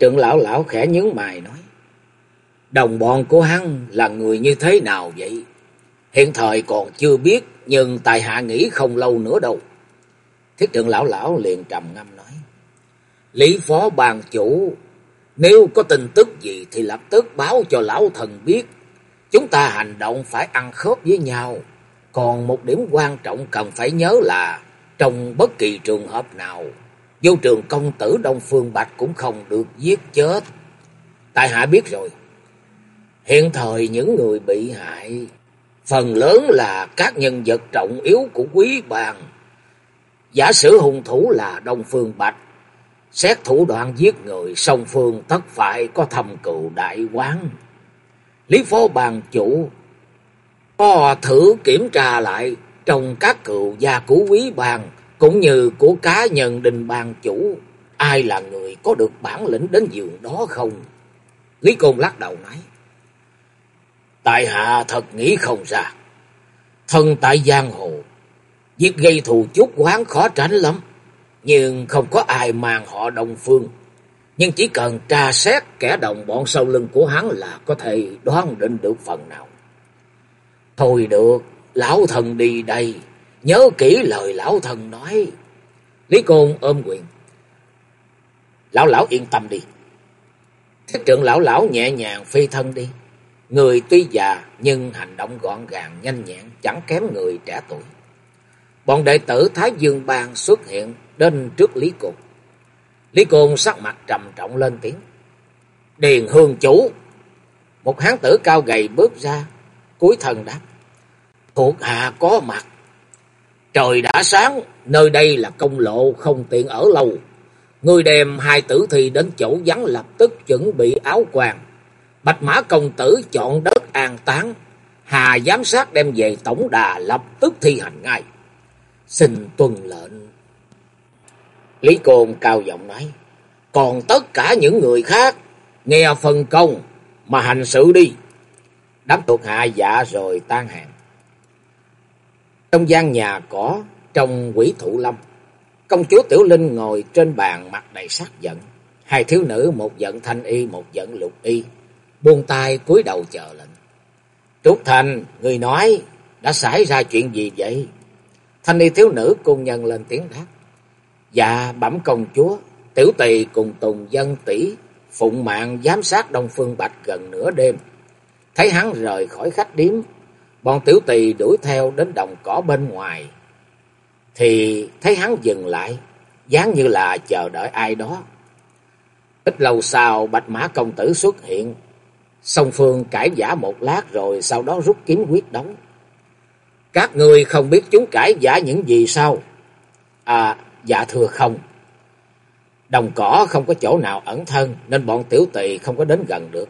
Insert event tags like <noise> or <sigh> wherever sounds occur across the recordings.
Trưởng lão lão khẽ nhướng mày nói. Đồng bọn của hắn là người như thế nào vậy? Hiện thời còn chưa biết, nhưng tài hạ nghĩ không lâu nữa đâu. Thiết trưởng lão lão liền trầm ngâm nói. Lý phó bàn chủ, nếu có tin tức gì thì lập tức báo cho lão thần biết. Chúng ta hành động phải ăn khớp với nhau. Còn một điểm quan trọng cần phải nhớ là trong bất kỳ trường hợp nào Vô trường công tử Đông Phương Bạch cũng không được giết chết. Tại hạ biết rồi. Hiện thời những người bị hại, phần lớn là các nhân vật trọng yếu của quý bàn. Giả sử hung thủ là Đông Phương Bạch, xét thủ đoạn giết người, song phương tất phải có thầm cựu đại quán. Lý phó bàn chủ có thử kiểm tra lại trong các cựu gia của quý bàn cũng như của cá nhân đình bàn chủ, ai là người có được bản lĩnh đến giường đó không? Lý Côn lắc đầu nói. Tại hạ thật nghĩ không ra. Thân tại giang hồ, việc gây thù chút quán khó tránh lắm. Nhưng không có ai mang họ đồng phương. Nhưng chỉ cần tra xét kẻ đồng bọn sau lưng của hắn là có thể đoán định được phần nào. Thôi được, lão thần đi đây. Nhớ kỹ lời lão thần nói. Lý Côn ôm quyền. Lão lão yên tâm đi. Thiết trưởng lão lão nhẹ nhàng phi thân đi. Người tuy già nhưng hành động gọn gàng nhanh nhẹn chẳng kém người trẻ tuổi. Bọn đệ tử Thái Dương Bang xuất hiện đến trước Lý Côn. Lý Côn sắc mặt trầm trọng lên tiếng. Điền hương chủ. Một hán tử cao gầy bước ra, cúi thần đáp. Thuộc hạ có mặt. Trời đã sáng, nơi đây là công lộ không tiện ở lâu. Người đem hai tử thi đến chỗ vắng lập tức chuẩn bị áo quàng Bạch Mã Công Tử chọn đất an táng. Hà giám sát đem về tổng đà lập tức thi hành ngay. Xin tuân lệnh. Lý Côn cao giọng nói. Còn tất cả những người khác, nghe phân công mà hành sự đi. Đám thuộc hạ dạ rồi tan hàng. Trong gian nhà cỏ, trong quỷ thụ lâm, công chúa Tiểu Linh ngồi trên bàn mặt đầy sắc giận. Hai thiếu nữ, một giận thanh y, một giận lục y, buông tay cúi đầu chờ lệnh. Trúc Thành, người nói, đã xảy ra chuyện gì vậy? Thanh y thiếu nữ cung nhân lên tiếng đáp. Dạ, bẩm công chúa, tiểu tỳ cùng tùng dân tỷ phụng mạng giám sát Đông Phương Bạch gần nửa đêm. Thấy hắn rời khỏi khách điếm, Bọn tiểu tỳ đuổi theo đến đồng cỏ bên ngoài. Thì thấy hắn dừng lại, dáng như là chờ đợi ai đó. Ít lâu sau Bạch Mã Công Tử xuất hiện. Song Phương cãi giả một lát rồi sau đó rút kiếm quyết đóng. Các ngươi không biết chúng cãi giả những gì sao? À, dạ thưa không. Đồng cỏ không có chỗ nào ẩn thân nên bọn tiểu tỳ không có đến gần được.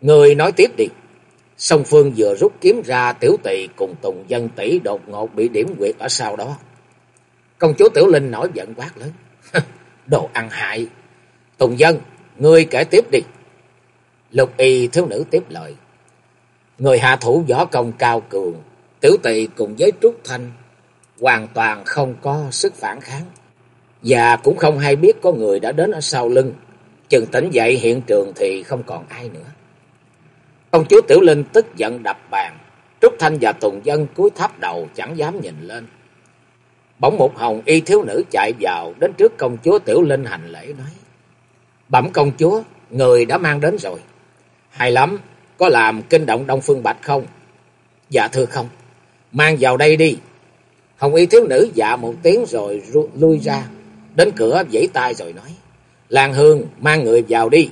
Người nói tiếp đi. Song Phương vừa rút kiếm ra tiểu tỳ cùng Tùng Dân tỷ đột ngột bị điểm quyệt ở sau đó. Công chúa Tiểu Linh nổi giận quát lớn. <laughs> Đồ ăn hại. Tùng Dân, ngươi kể tiếp đi. Lục y thiếu nữ tiếp lời. Người hạ thủ võ công cao cường, tiểu tỳ cùng với Trúc Thanh hoàn toàn không có sức phản kháng. Và cũng không hay biết có người đã đến ở sau lưng. Chừng tỉnh dậy hiện trường thì không còn ai nữa. Công chúa Tiểu Linh tức giận đập bàn. Trúc Thanh và Tùng Dân cúi thấp đầu chẳng dám nhìn lên. Bỗng một hồng y thiếu nữ chạy vào đến trước công chúa Tiểu Linh hành lễ nói. Bẩm công chúa, người đã mang đến rồi. Hay lắm, có làm kinh động Đông Phương Bạch không? Dạ thưa không, mang vào đây đi. Hồng y thiếu nữ dạ một tiếng rồi lui ra, đến cửa vẫy tay rồi nói. Làng Hương, mang người vào đi.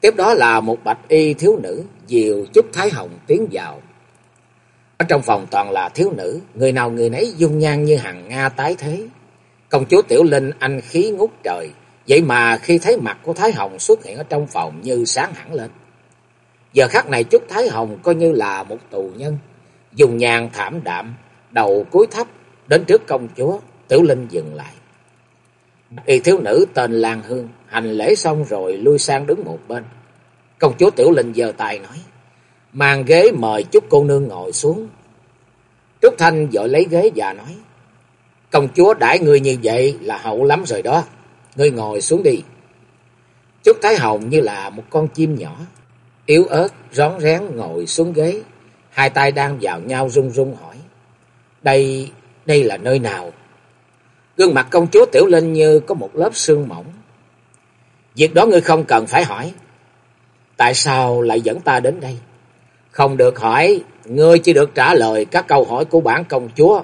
Tiếp đó là một bạch y thiếu nữ, diều chút thái hồng tiến vào. Ở trong phòng toàn là thiếu nữ, người nào người nấy dung nhan như hàng Nga tái thế. Công chúa Tiểu Linh anh khí ngút trời, Vậy mà khi thấy mặt của Thái Hồng xuất hiện ở trong phòng như sáng hẳn lên. Giờ khắc này Trúc Thái Hồng coi như là một tù nhân, dùng nhàn thảm đạm, đầu cúi thấp đến trước công chúa, Tiểu Linh dừng lại. Y thiếu nữ tên Lan Hương hành lễ xong rồi lui sang đứng một bên. Công chúa Tiểu Linh giơ tay nói, mang ghế mời chút cô nương ngồi xuống. Trúc Thanh vội lấy ghế và nói, công chúa đãi người như vậy là hậu lắm rồi đó, ngươi ngồi xuống đi. Trúc Thái Hồng như là một con chim nhỏ, yếu ớt, rón rén ngồi xuống ghế, hai tay đang vào nhau run run hỏi, đây, đây là nơi nào? Gương mặt công chúa Tiểu Linh như có một lớp sương mỏng. Việc đó ngươi không cần phải hỏi. Tại sao lại dẫn ta đến đây? Không được hỏi, ngươi chỉ được trả lời các câu hỏi của bản công chúa.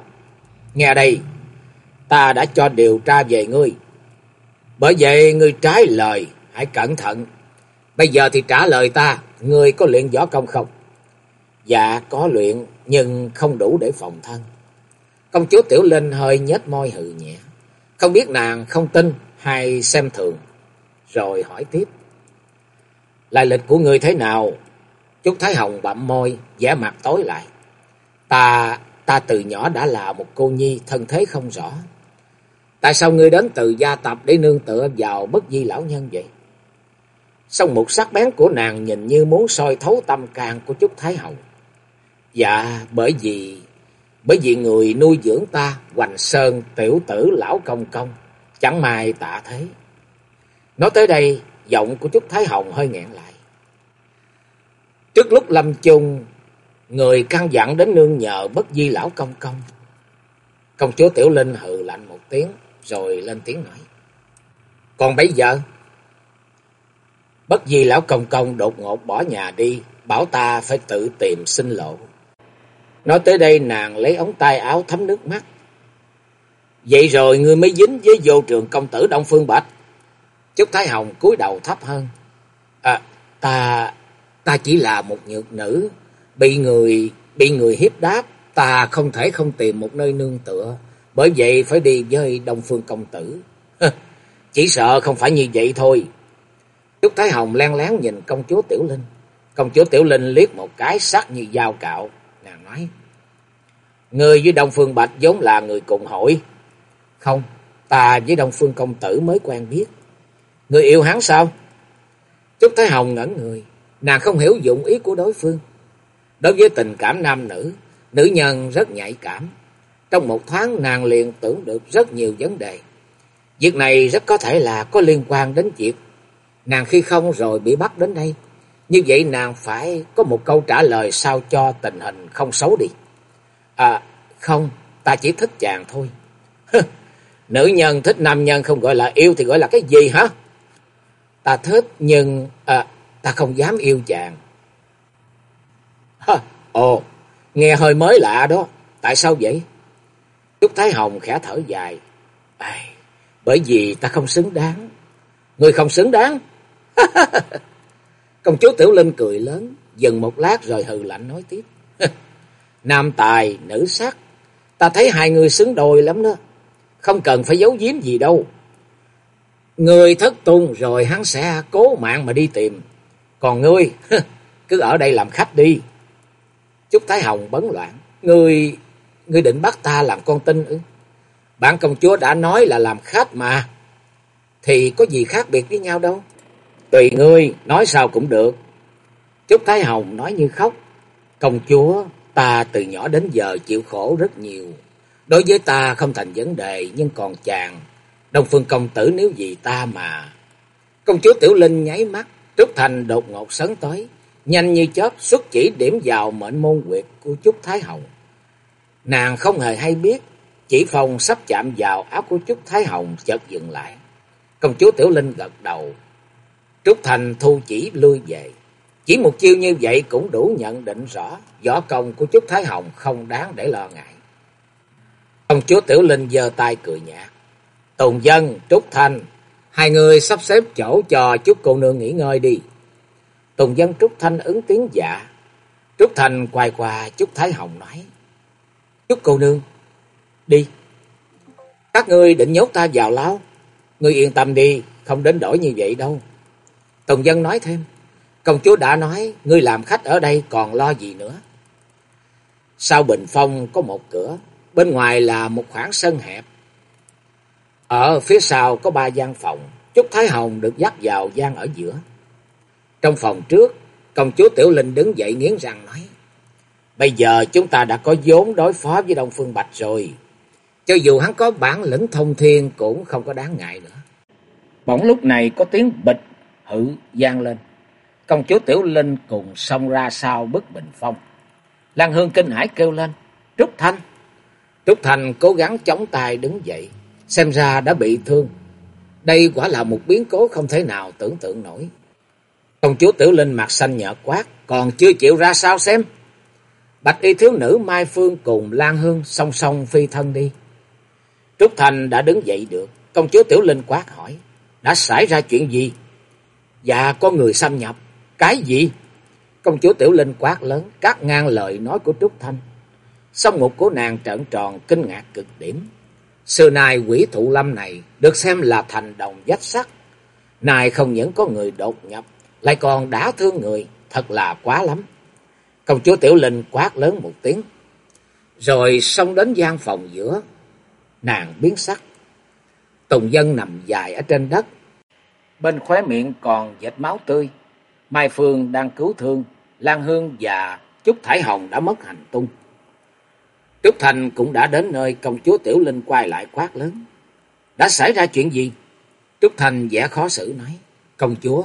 Nghe đây, ta đã cho điều tra về ngươi. Bởi vậy ngươi trái lời, hãy cẩn thận. Bây giờ thì trả lời ta, ngươi có luyện võ công không? Dạ có luyện, nhưng không đủ để phòng thân. Công chúa Tiểu Linh hơi nhếch môi hừ nhẹ. Không biết nàng không tin hay xem thường. Rồi hỏi tiếp. Lai lịch của ngươi thế nào? Trúc Thái Hồng bặm môi, vẻ mặt tối lại. Ta, ta từ nhỏ đã là một cô nhi, thân thế không rõ. Tại sao ngươi đến từ gia tập để nương tựa vào bất di lão nhân vậy? Xong một sắc bén của nàng nhìn như muốn soi thấu tâm can của Trúc Thái Hồng. Dạ, bởi vì bởi vì người nuôi dưỡng ta, Hoành Sơn, tiểu tử, lão công công, chẳng may tạ thế. Nói tới đây, giọng của Trúc Thái Hồng hơi nghẹn lại. Trước lúc lâm chung, người căn dặn đến nương nhờ bất di lão công công. Công chúa Tiểu Linh hừ lạnh một tiếng, rồi lên tiếng nói. Còn bây giờ, bất di lão công công đột ngột bỏ nhà đi, bảo ta phải tự tìm sinh lộ. Nói tới đây nàng lấy ống tay áo thấm nước mắt. Vậy rồi ngươi mới dính với vô trường công tử Đông Phương Bạch. Trúc Thái Hồng cúi đầu thấp hơn. À, ta, ta chỉ là một nhược nữ, bị người, bị người hiếp đáp, ta không thể không tìm một nơi nương tựa, bởi vậy phải đi với Đông Phương công tử. chỉ sợ không phải như vậy thôi. Trúc Thái Hồng len lén nhìn công chúa Tiểu Linh. Công chúa Tiểu Linh liếc một cái sắc như dao cạo, nàng nói. Người với Đông Phương Bạch giống là người cùng hội. Không, ta với Đông Phương Công Tử mới quen biết. Người yêu hắn sao? Trúc Thái Hồng ngẩn người, nàng không hiểu dụng ý của đối phương. Đối với tình cảm nam nữ, nữ nhân rất nhạy cảm. Trong một thoáng nàng liền tưởng được rất nhiều vấn đề. Việc này rất có thể là có liên quan đến việc nàng khi không rồi bị bắt đến đây. Như vậy nàng phải có một câu trả lời sao cho tình hình không xấu đi. À, không, ta chỉ thích chàng thôi. <laughs> Nữ nhân thích nam nhân không gọi là yêu thì gọi là cái gì hả? Ta thích nhưng à, ta không dám yêu chàng. ồ, nghe hơi mới lạ đó. Tại sao vậy? Trúc Thái Hồng khẽ thở dài. À, bởi vì ta không xứng đáng. Người không xứng đáng. Công chúa Tiểu Linh cười lớn, dừng một lát rồi hừ lạnh nói tiếp. Nam tài, nữ sắc, ta thấy hai người xứng đôi lắm đó. Không cần phải giấu giếm gì đâu. Người thất tung rồi hắn sẽ cố mạng mà đi tìm. Còn ngươi, cứ ở đây làm khách đi. Trúc Thái Hồng bấn loạn. Ngươi, ngươi định bắt ta làm con tin ư? Bạn công chúa đã nói là làm khách mà. Thì có gì khác biệt với nhau đâu. Tùy ngươi, nói sao cũng được. Trúc Thái Hồng nói như khóc. Công chúa, ta từ nhỏ đến giờ chịu khổ rất nhiều. Đối với ta không thành vấn đề, nhưng còn chàng, Đông Phương công tử nếu vì ta mà. Công chúa Tiểu Linh nháy mắt, Trúc Thành đột ngột sấn tới, nhanh như chớp xuất chỉ điểm vào mệnh môn quyệt của Trúc Thái Hồng. Nàng không hề hay biết, chỉ phòng sắp chạm vào áo của Trúc Thái Hồng chợt dừng lại. Công chúa Tiểu Linh gật đầu, Trúc Thành thu chỉ lui về. Chỉ một chiêu như vậy cũng đủ nhận định rõ võ công của Trúc Thái Hồng không đáng để lo ngại. Công chúa Tiểu Linh giơ tay cười nhạt. Tùng Dân, Trúc Thanh, hai người sắp xếp chỗ cho chút cô nương nghỉ ngơi đi. Tùng Dân Trúc Thanh ứng tiếng dạ. Trúc Thanh quay qua Trúc Thái Hồng nói. Trúc cô nương, đi. Các ngươi định nhốt ta vào lao. Ngươi yên tâm đi, không đến đổi như vậy đâu. Tùng Dân nói thêm, công chúa đã nói, ngươi làm khách ở đây còn lo gì nữa. Sau bình phong có một cửa, bên ngoài là một khoảng sân hẹp. Ở phía sau có ba gian phòng, Trúc Thái Hồng được dắt vào gian ở giữa. Trong phòng trước, công chúa Tiểu Linh đứng dậy nghiến răng nói, Bây giờ chúng ta đã có vốn đối phó với Đông Phương Bạch rồi. Cho dù hắn có bản lĩnh thông thiên cũng không có đáng ngại nữa. Bỗng lúc này có tiếng bịch hự gian lên. Công chúa Tiểu Linh cùng xông ra sau bức bình phong. Lan Hương kinh hãi kêu lên. Trúc Thanh. Trúc Thanh cố gắng chống tay đứng dậy. Xem ra đã bị thương. Đây quả là một biến cố không thể nào tưởng tượng nổi. Công chúa Tiểu Linh mặt xanh nhợt quát. Còn chưa chịu ra sao xem. Bạch y thiếu nữ Mai Phương cùng Lan Hương song song phi thân đi. Trúc Thành đã đứng dậy được. Công chúa Tiểu Linh quát hỏi. Đã xảy ra chuyện gì? Dạ có người xâm nhập. Cái gì? Công chúa Tiểu Linh quát lớn, cắt ngang lời nói của Trúc Thanh. Song ngục của nàng trợn tròn, kinh ngạc cực điểm. Xưa nay quỷ thụ lâm này được xem là thành đồng dách sắt. Này không những có người đột nhập, lại còn đã thương người, thật là quá lắm. Công chúa Tiểu Linh quát lớn một tiếng. Rồi xông đến gian phòng giữa. Nàng biến sắc. Tùng dân nằm dài ở trên đất. Bên khóe miệng còn vệt máu tươi. Mai Phương đang cứu thương. Lan Hương và Trúc Thải Hồng đã mất hành tung. Trúc Thành cũng đã đến nơi công chúa Tiểu Linh quay lại quát lớn. Đã xảy ra chuyện gì? Trúc Thành vẻ khó xử nói. Công chúa,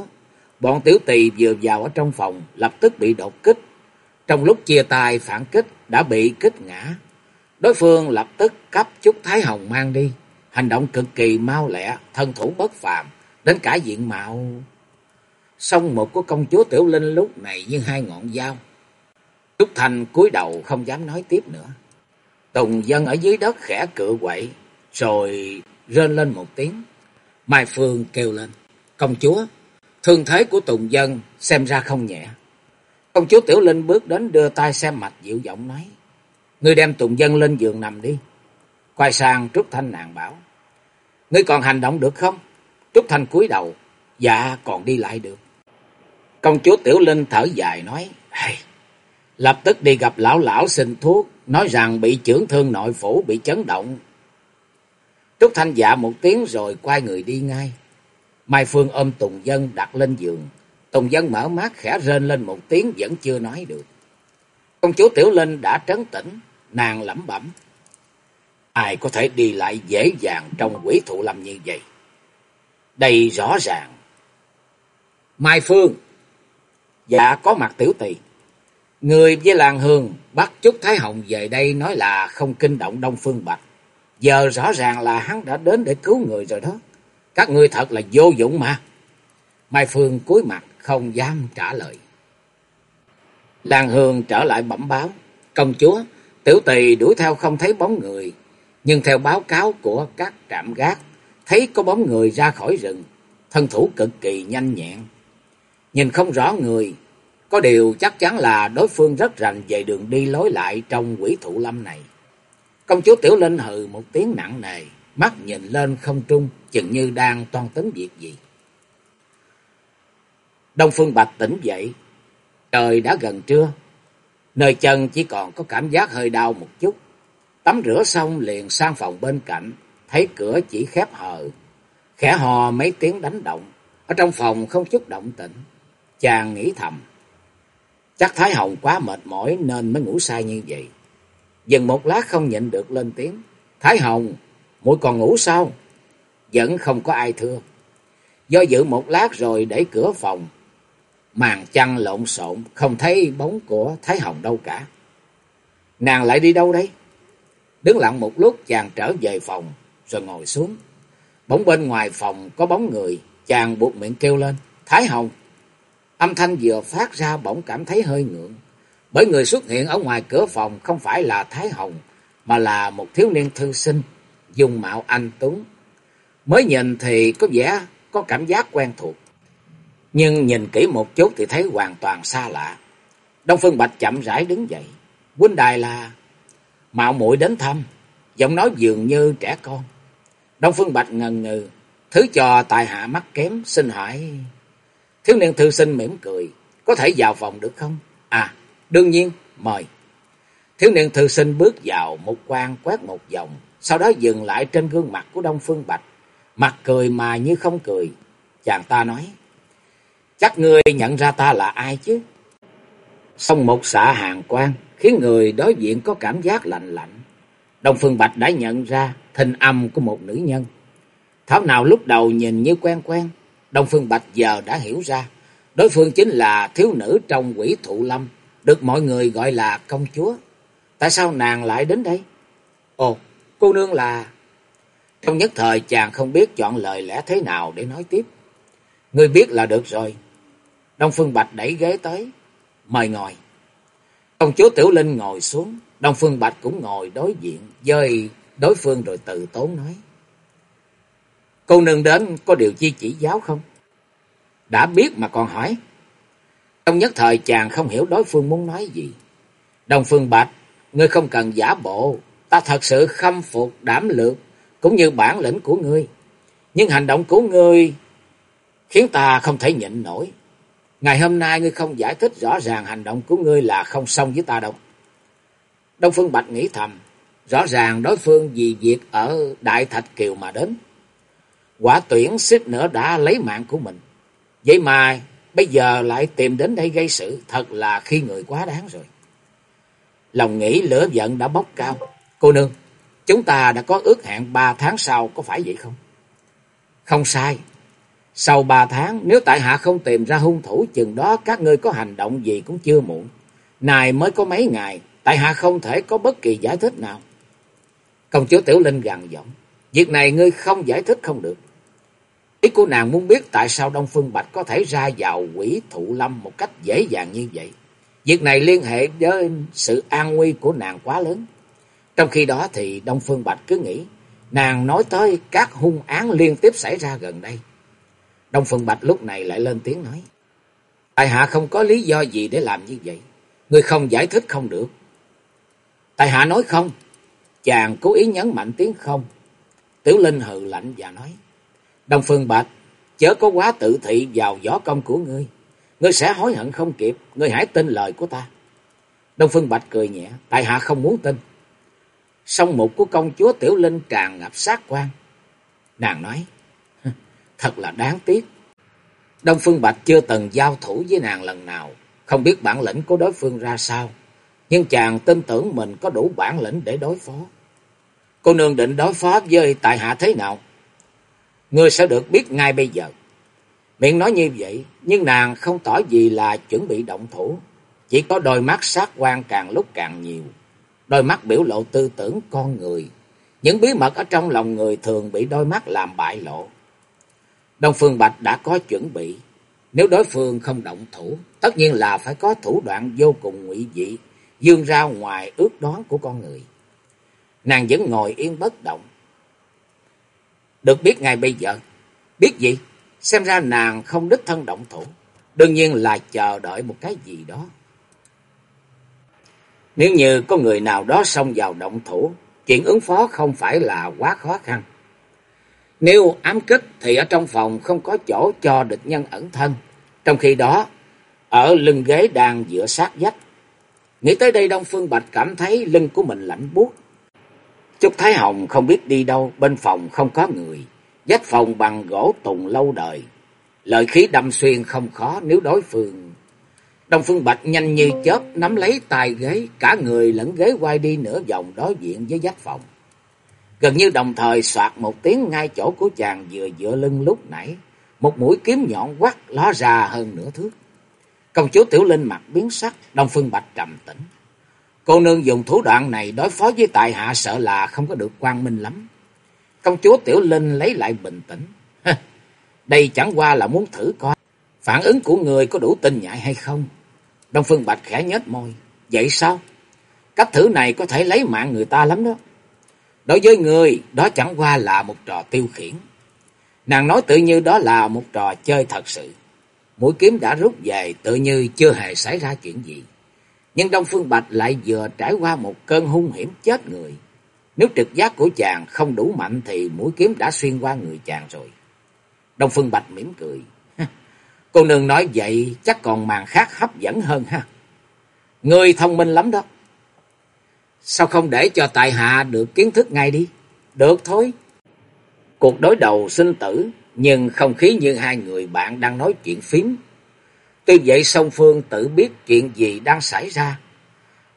bọn tiểu tỳ vừa vào ở trong phòng, lập tức bị đột kích. Trong lúc chia tay phản kích đã bị kích ngã. Đối phương lập tức cấp Trúc Thái Hồng mang đi. Hành động cực kỳ mau lẹ, thân thủ bất phàm, đến cả diện mạo. Song một của công chúa Tiểu Linh lúc này như hai ngọn dao. Trúc Thành cúi đầu không dám nói tiếp nữa. Tùng dân ở dưới đất khẽ cựa quậy, rồi rên lên một tiếng. Mai Phương kêu lên, công chúa, thương thế của Tùng dân xem ra không nhẹ. Công chúa Tiểu Linh bước đến đưa tay xem mạch dịu giọng nói, ngươi đem Tùng dân lên giường nằm đi. Quay sang Trúc Thanh nàng bảo, ngươi còn hành động được không? Trúc Thanh cúi đầu, dạ còn đi lại được. Công chúa Tiểu Linh thở dài nói, hey, lập tức đi gặp lão lão xin thuốc, nói rằng bị chưởng thương nội phủ bị chấn động. Trúc Thanh dạ một tiếng rồi quay người đi ngay. Mai Phương ôm Tùng Dân đặt lên giường. Tùng Dân mở mắt khẽ rên lên một tiếng vẫn chưa nói được. Công chúa Tiểu Linh đã trấn tĩnh, nàng lẩm bẩm. Ai có thể đi lại dễ dàng trong quỷ thụ lâm như vậy? Đây rõ ràng. Mai Phương. Dạ có mặt tiểu tỳ. Người với làng hương bắt Trúc Thái Hồng về đây nói là không kinh động Đông Phương Bạch. Giờ rõ ràng là hắn đã đến để cứu người rồi đó. Các ngươi thật là vô dụng mà. Mai Phương cúi mặt không dám trả lời. Làng hương trở lại bẩm báo. Công chúa, tiểu tỳ đuổi theo không thấy bóng người. Nhưng theo báo cáo của các trạm gác, thấy có bóng người ra khỏi rừng. Thân thủ cực kỳ nhanh nhẹn. Nhìn không rõ người, có điều chắc chắn là đối phương rất rành về đường đi lối lại trong quỷ thụ lâm này. Công chúa Tiểu Linh hừ một tiếng nặng nề, mắt nhìn lên không trung, chừng như đang toan tính việc gì. Đông Phương Bạch tỉnh dậy, trời đã gần trưa, nơi chân chỉ còn có cảm giác hơi đau một chút. Tắm rửa xong liền sang phòng bên cạnh, thấy cửa chỉ khép hờ, khẽ hò mấy tiếng đánh động, ở trong phòng không chút động tĩnh. Chàng nghĩ thầm, chắc Thái Hồng quá mệt mỏi nên mới ngủ say như vậy. Dừng một lát không nhịn được lên tiếng, Thái Hồng, muội còn ngủ sao? Vẫn không có ai thưa. Do dự một lát rồi đẩy cửa phòng, màn chăn lộn xộn, không thấy bóng của Thái Hồng đâu cả. Nàng lại đi đâu đấy? Đứng lặng một lúc chàng trở về phòng, rồi ngồi xuống. Bỗng bên ngoài phòng có bóng người, chàng buộc miệng kêu lên, Thái Hồng. Âm thanh vừa phát ra bỗng cảm thấy hơi ngượng, bởi người xuất hiện ở ngoài cửa phòng không phải là Thái Hồng, mà là một thiếu niên thư sinh, dùng mạo anh tuấn. Mới nhìn thì có vẻ có cảm giác quen thuộc, nhưng nhìn kỹ một chút thì thấy hoàn toàn xa lạ. Đông Phương Bạch chậm rãi đứng dậy, huynh đài là mạo muội đến thăm, giọng nói dường như trẻ con. Đông Phương Bạch ngần ngừ, Thứ cho tài hạ mắt kém, xin hỏi... Thiếu niên thư sinh mỉm cười, có thể vào phòng được không? À, đương nhiên, mời. Thiếu niên thư sinh bước vào, một quan quét một vòng, sau đó dừng lại trên gương mặt của Đông Phương Bạch. Mặt cười mà như không cười. Chàng ta nói, chắc ngươi nhận ra ta là ai chứ? Xong một xạ hàng quan, khiến người đối diện có cảm giác lạnh lạnh. Đông Phương Bạch đã nhận ra thình âm của một nữ nhân. Thảo nào lúc đầu nhìn như quen quen, Đông Phương Bạch giờ đã hiểu ra, đối phương chính là thiếu nữ trong quỷ thụ lâm, được mọi người gọi là công chúa. Tại sao nàng lại đến đây? Ồ, cô nương là... Trong nhất thời chàng không biết chọn lời lẽ thế nào để nói tiếp. Ngươi biết là được rồi. Đông Phương Bạch đẩy ghế tới, mời ngồi. Công chúa Tiểu Linh ngồi xuống, Đông Phương Bạch cũng ngồi đối diện với đối phương rồi từ tốn nói. Cô nương đến có điều chi chỉ giáo không? Đã biết mà còn hỏi. Trong nhất thời chàng không hiểu đối phương muốn nói gì. Đông Phương Bạch, ngươi không cần giả bộ, ta thật sự khâm phục đảm lược cũng như bản lĩnh của ngươi. Nhưng hành động của ngươi khiến ta không thể nhịn nổi. Ngày hôm nay ngươi không giải thích rõ ràng hành động của ngươi là không xong với ta đâu. Đông Phương Bạch nghĩ thầm, rõ ràng đối phương vì việc ở Đại Thạch Kiều mà đến. Quả tuyển xích nữa đã lấy mạng của mình. Vậy mà bây giờ lại tìm đến đây gây sự, thật là khi người quá đáng rồi. Lòng nghĩ lửa giận đã bốc cao. Cô nương, chúng ta đã có ước hẹn ba tháng sau, có phải vậy không? Không sai. Sau ba tháng, nếu tại hạ không tìm ra hung thủ chừng đó các ngươi có hành động gì cũng chưa muộn. Này mới có mấy ngày, tại hạ không thể có bất kỳ giải thích nào. Công chúa Tiểu Linh gằn giọng, việc này ngươi không giải thích không được. Ý của nàng muốn biết tại sao Đông Phương Bạch có thể ra vào quỷ thụ lâm một cách dễ dàng như vậy. Việc này liên hệ với sự an nguy của nàng quá lớn. Trong khi đó thì Đông Phương Bạch cứ nghĩ, nàng nói tới các hung án liên tiếp xảy ra gần đây. Đông Phương Bạch lúc này lại lên tiếng nói. Tại hạ không có lý do gì để làm như vậy. Người không giải thích không được. Tại hạ nói không. Chàng cố ý nhấn mạnh tiếng không. Tiểu Linh hừ lạnh và nói. Đông Phương Bạch, chớ có quá tự thị vào võ công của ngươi. Ngươi sẽ hối hận không kịp. Ngươi hãy tin lời của ta. Đông Phương Bạch cười nhẹ. Tại hạ không muốn tin. Song mục của công chúa Tiểu Linh tràn ngập sát quan. Nàng nói. Thật là đáng tiếc. Đông Phương Bạch chưa từng giao thủ với nàng lần nào. Không biết bản lĩnh của đối phương ra sao. Nhưng chàng tin tưởng mình có đủ bản lĩnh để đối phó. Cô nương định đối phó với tại hạ thế nào? Ngươi sẽ được biết ngay bây giờ. Miệng nói như vậy, nhưng nàng không tỏ gì là chuẩn bị động thủ. Chỉ có đôi mắt sát quan càng lúc càng nhiều. Đôi mắt biểu lộ tư tưởng con người. Những bí mật ở trong lòng người thường bị đôi mắt làm bại lộ. Đông Phương Bạch đã có chuẩn bị. Nếu đối phương không động thủ, tất nhiên là phải có thủ đoạn vô cùng nguy dị, dương ra ngoài ước đoán của con người. Nàng vẫn ngồi yên bất động. Được biết ngay bây giờ. Biết gì? Xem ra nàng không đích thân động thủ. Đương nhiên là chờ đợi một cái gì đó. Nếu như có người nào đó xông vào động thủ, chuyện ứng phó không phải là quá khó khăn. Nếu ám kích thì ở trong phòng không có chỗ cho địch nhân ẩn thân. Trong khi đó, ở lưng ghế đang dựa sát vách. Nghĩ tới đây Đông Phương Bạch cảm thấy lưng của mình lạnh buốt. Trúc Thái Hồng không biết đi đâu, bên phòng không có người. Vách phòng bằng gỗ tùng lâu đời. Lợi khí đâm xuyên không khó nếu đối phương. Đông Phương Bạch nhanh như chớp nắm lấy tay ghế, cả người lẫn ghế quay đi nửa vòng đối diện với vách phòng. Gần như đồng thời soạt một tiếng ngay chỗ của chàng vừa dựa lưng lúc nãy. Một mũi kiếm nhọn quắt ló ra hơn nửa thước. Công chúa Tiểu Linh mặt biến sắc, Đông Phương Bạch trầm tĩnh. Cô nương dùng thủ đoạn này đối phó với tại hạ sợ là không có được quang minh lắm. Công chúa Tiểu Linh lấy lại bình tĩnh. Đây chẳng qua là muốn thử coi phản ứng của người có đủ tinh nhạy hay không. Đông Phương Bạch khẽ nhếch môi. Vậy sao? Cách thử này có thể lấy mạng người ta lắm đó. Đối với người, đó chẳng qua là một trò tiêu khiển. Nàng nói tự như đó là một trò chơi thật sự. Mũi kiếm đã rút về tự như chưa hề xảy ra chuyện gì. Nhưng Đông Phương Bạch lại vừa trải qua một cơn hung hiểm chết người. Nếu trực giác của chàng không đủ mạnh thì mũi kiếm đã xuyên qua người chàng rồi. Đông Phương Bạch mỉm cười. <laughs> Cô nương nói vậy chắc còn màn khác hấp dẫn hơn ha. Người thông minh lắm đó. Sao không để cho tại hạ được kiến thức ngay đi? Được thôi. Cuộc đối đầu sinh tử, nhưng không khí như hai người bạn đang nói chuyện phím. Tuy vậy song phương tự biết chuyện gì đang xảy ra.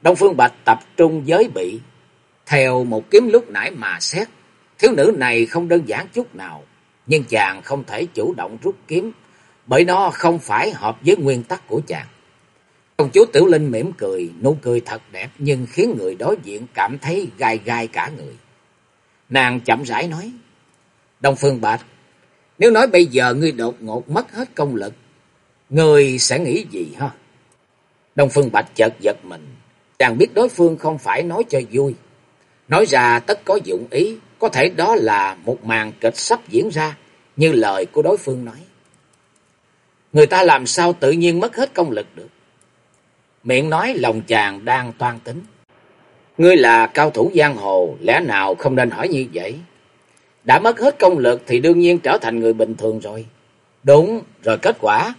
Đông Phương Bạch tập trung giới bị, theo một kiếm lúc nãy mà xét. Thiếu nữ này không đơn giản chút nào, nhưng chàng không thể chủ động rút kiếm, bởi nó không phải hợp với nguyên tắc của chàng. Công chúa Tiểu Linh mỉm cười, nụ cười thật đẹp nhưng khiến người đối diện cảm thấy gai gai cả người. Nàng chậm rãi nói, Đông Phương Bạch, nếu nói bây giờ ngươi đột ngột mất hết công lực, người sẽ nghĩ gì ha? Đông Phương Bạch chợt giật mình, chàng biết đối phương không phải nói cho vui. Nói ra tất có dụng ý, có thể đó là một màn kịch sắp diễn ra, như lời của đối phương nói. Người ta làm sao tự nhiên mất hết công lực được? Miệng nói lòng chàng đang toan tính. Ngươi là cao thủ giang hồ, lẽ nào không nên hỏi như vậy? Đã mất hết công lực thì đương nhiên trở thành người bình thường rồi. Đúng, rồi kết quả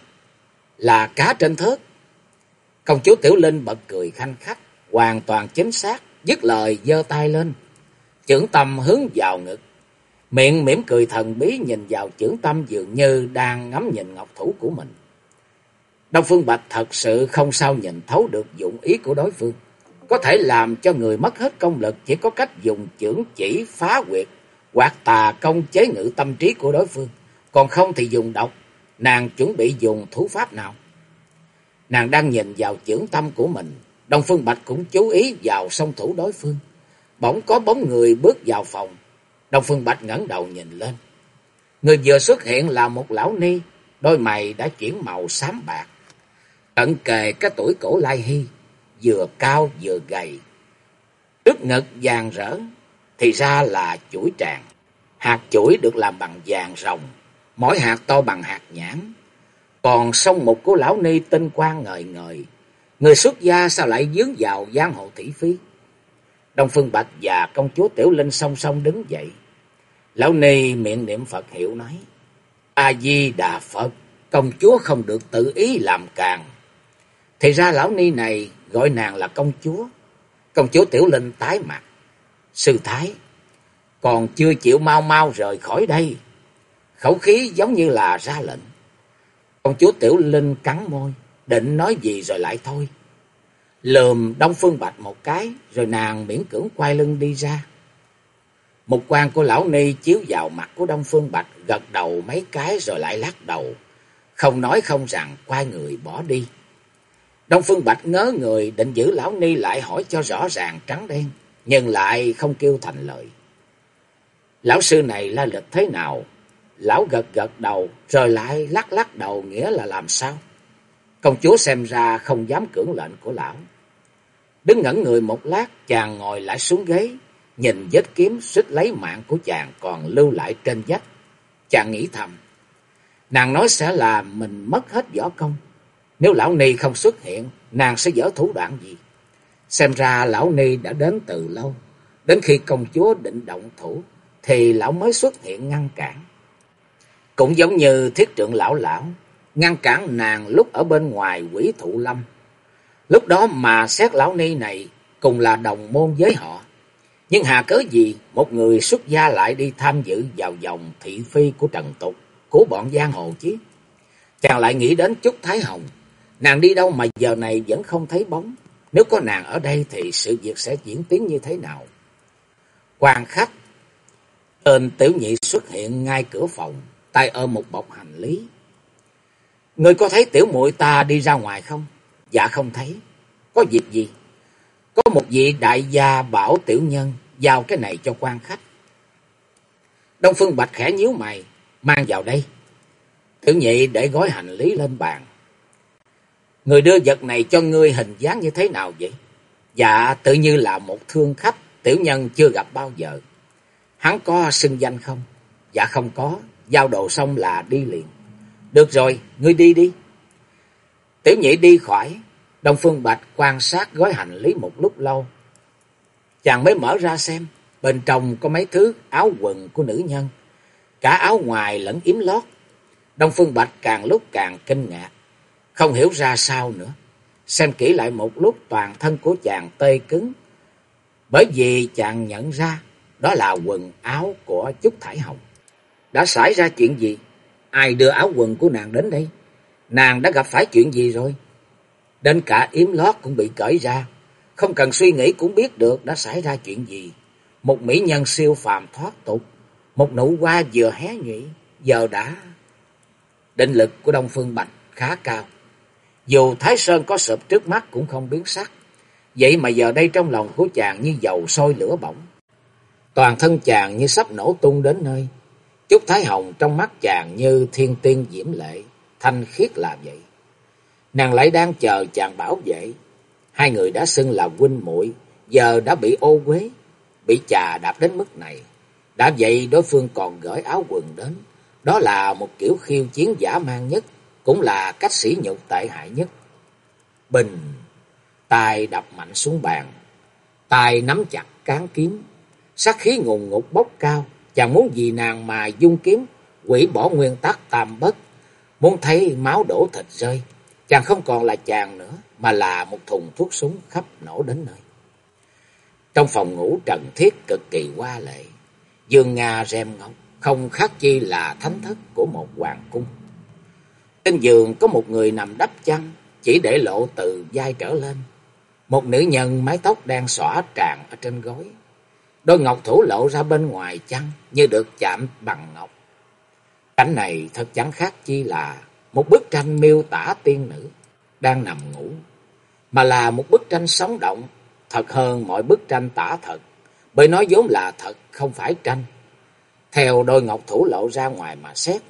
là cá trên thớt. Công chúa Tiểu Linh bật cười khanh khách, hoàn toàn chính xác, dứt lời giơ tay lên. Chưởng tâm hướng vào ngực. Miệng mỉm cười thần bí nhìn vào chưởng tâm dường như đang ngắm nhìn ngọc thủ của mình. Đông Phương Bạch thật sự không sao nhìn thấu được dụng ý của đối phương. Có thể làm cho người mất hết công lực chỉ có cách dùng chưởng chỉ phá quyệt hoặc tà công chế ngự tâm trí của đối phương. Còn không thì dùng độc. Nàng chuẩn bị dùng thủ pháp nào? Nàng đang nhìn vào chưởng tâm của mình. Đông Phương Bạch cũng chú ý vào song thủ đối phương. Bỗng có bóng người bước vào phòng. Đông Phương Bạch ngẩng đầu nhìn lên. Người vừa xuất hiện là một lão ni. Đôi mày đã chuyển màu xám bạc. Cận kề cái tuổi cổ lai hy. Vừa cao vừa gầy. Trước ngực vàng rỡ thì ra là chuỗi tràng. Hạt chuỗi được làm bằng vàng rồng, mỗi hạt to bằng hạt nhãn. Còn sông một của lão ni tinh quang ngời ngời, người xuất gia sao lại dướng vào giang hồ thị phí. Đông Phương Bạch và công chúa Tiểu Linh song song đứng dậy. Lão ni miệng niệm Phật hiệu nói, A-di-đà Phật, công chúa không được tự ý làm càng. Thì ra lão ni này gọi nàng là công chúa. Công chúa Tiểu Linh tái mặt. Sư Thái, còn chưa chịu mau mau rời khỏi đây. Khẩu khí giống như là ra lệnh. Công chúa Tiểu Linh cắn môi, định nói gì rồi lại thôi. Lườm Đông Phương Bạch một cái, rồi nàng miễn cưỡng quay lưng đi ra. Một quan của lão ni chiếu vào mặt của Đông Phương Bạch, gật đầu mấy cái rồi lại lắc đầu. Không nói không rằng, quay người bỏ đi. Đông Phương Bạch ngớ người định giữ lão ni lại hỏi cho rõ ràng trắng đen nhưng lại không kêu thành lời. Lão sư này la lịch thế nào? Lão gật gật đầu, rồi lại lắc lắc đầu nghĩa là làm sao? Công chúa xem ra không dám cưỡng lệnh của lão. Đứng ngẩn người một lát, chàng ngồi lại xuống ghế, nhìn vết kiếm xích lấy mạng của chàng còn lưu lại trên vách. Chàng nghĩ thầm, nàng nói sẽ là mình mất hết võ công. Nếu lão ni không xuất hiện, nàng sẽ dở thủ đoạn gì? Xem ra lão ni đã đến từ lâu. Đến khi công chúa định động thủ, thì lão mới xuất hiện ngăn cản. Cũng giống như thiết trượng lão lão, ngăn cản nàng lúc ở bên ngoài quỷ thụ lâm. Lúc đó mà xét lão ni này cùng là đồng môn với họ. Nhưng hà cớ gì một người xuất gia lại đi tham dự vào dòng thị phi của trần tục, của bọn giang hồ chứ? Chàng lại nghĩ đến chút Thái Hồng. Nàng đi đâu mà giờ này vẫn không thấy bóng. Nếu có nàng ở đây thì sự việc sẽ diễn tiến như thế nào? quan khách, tên tiểu nhị xuất hiện ngay cửa phòng, tay ôm một bọc hành lý. Người có thấy tiểu muội ta đi ra ngoài không? Dạ không thấy. Có việc gì? Có một vị đại gia bảo tiểu nhân giao cái này cho quan khách. Đông Phương Bạch khẽ nhíu mày, mang vào đây. Tiểu nhị để gói hành lý lên bàn. Người đưa vật này cho ngươi hình dáng như thế nào vậy? Dạ tự như là một thương khách tiểu nhân chưa gặp bao giờ. Hắn có xưng danh không? Dạ không có, giao đồ xong là đi liền. Được rồi, ngươi đi đi. Tiểu nhị đi khỏi, Đông Phương Bạch quan sát gói hành lý một lúc lâu. Chàng mới mở ra xem, bên trong có mấy thứ áo quần của nữ nhân. Cả áo ngoài lẫn yếm lót, Đông Phương Bạch càng lúc càng kinh ngạc, không hiểu ra sao nữa. Xem kỹ lại một lúc toàn thân của chàng tê cứng, bởi vì chàng nhận ra đó là quần áo của Trúc Thải Hồng. Đã xảy ra chuyện gì? Ai đưa áo quần của nàng đến đây? Nàng đã gặp phải chuyện gì rồi? Đến cả yếm lót cũng bị cởi ra. Không cần suy nghĩ cũng biết được đã xảy ra chuyện gì. Một mỹ nhân siêu phàm thoát tục. Một nụ hoa vừa hé nhụy. Giờ đã... Định lực của Đông Phương Bạch khá cao. Dù Thái Sơn có sụp trước mắt cũng không biến sắc. Vậy mà giờ đây trong lòng của chàng như dầu sôi lửa bỏng. Toàn thân chàng như sắp nổ tung đến nơi. Trúc Thái Hồng trong mắt chàng như thiên tiên diễm lệ, thanh khiết là vậy. Nàng lại đang chờ chàng bảo vệ. Hai người đã xưng là huynh muội giờ đã bị ô quế, bị chà đạp đến mức này. Đã vậy đối phương còn gửi áo quần đến. Đó là một kiểu khiêu chiến giả mang nhất, cũng là cách sỉ nhục tệ hại nhất. Bình, tay đập mạnh xuống bàn, tay nắm chặt cán kiếm, sát khí ngùng ngục bốc cao, chàng muốn vì nàng mà dung kiếm, quỷ bỏ nguyên tắc tam bất, muốn thấy máu đổ thịt rơi. Chàng không còn là chàng nữa, mà là một thùng thuốc súng khắp nổ đến nơi. Trong phòng ngủ trần thiết cực kỳ hoa lệ, dương nga rèm ngọc, không khác chi là thánh thất của một hoàng cung. Trên giường có một người nằm đắp chăn, chỉ để lộ từ vai trở lên. Một nữ nhân mái tóc đang xõa tràn ở trên gối. Đôi ngọc thủ lộ ra bên ngoài chăng như được chạm bằng ngọc. Cảnh này thật chẳng khác chi là một bức tranh miêu tả tiên nữ đang nằm ngủ, mà là một bức tranh sống động, thật hơn mọi bức tranh tả thật, bởi nó vốn là thật, không phải tranh. Theo đôi ngọc thủ lộ ra ngoài mà xét,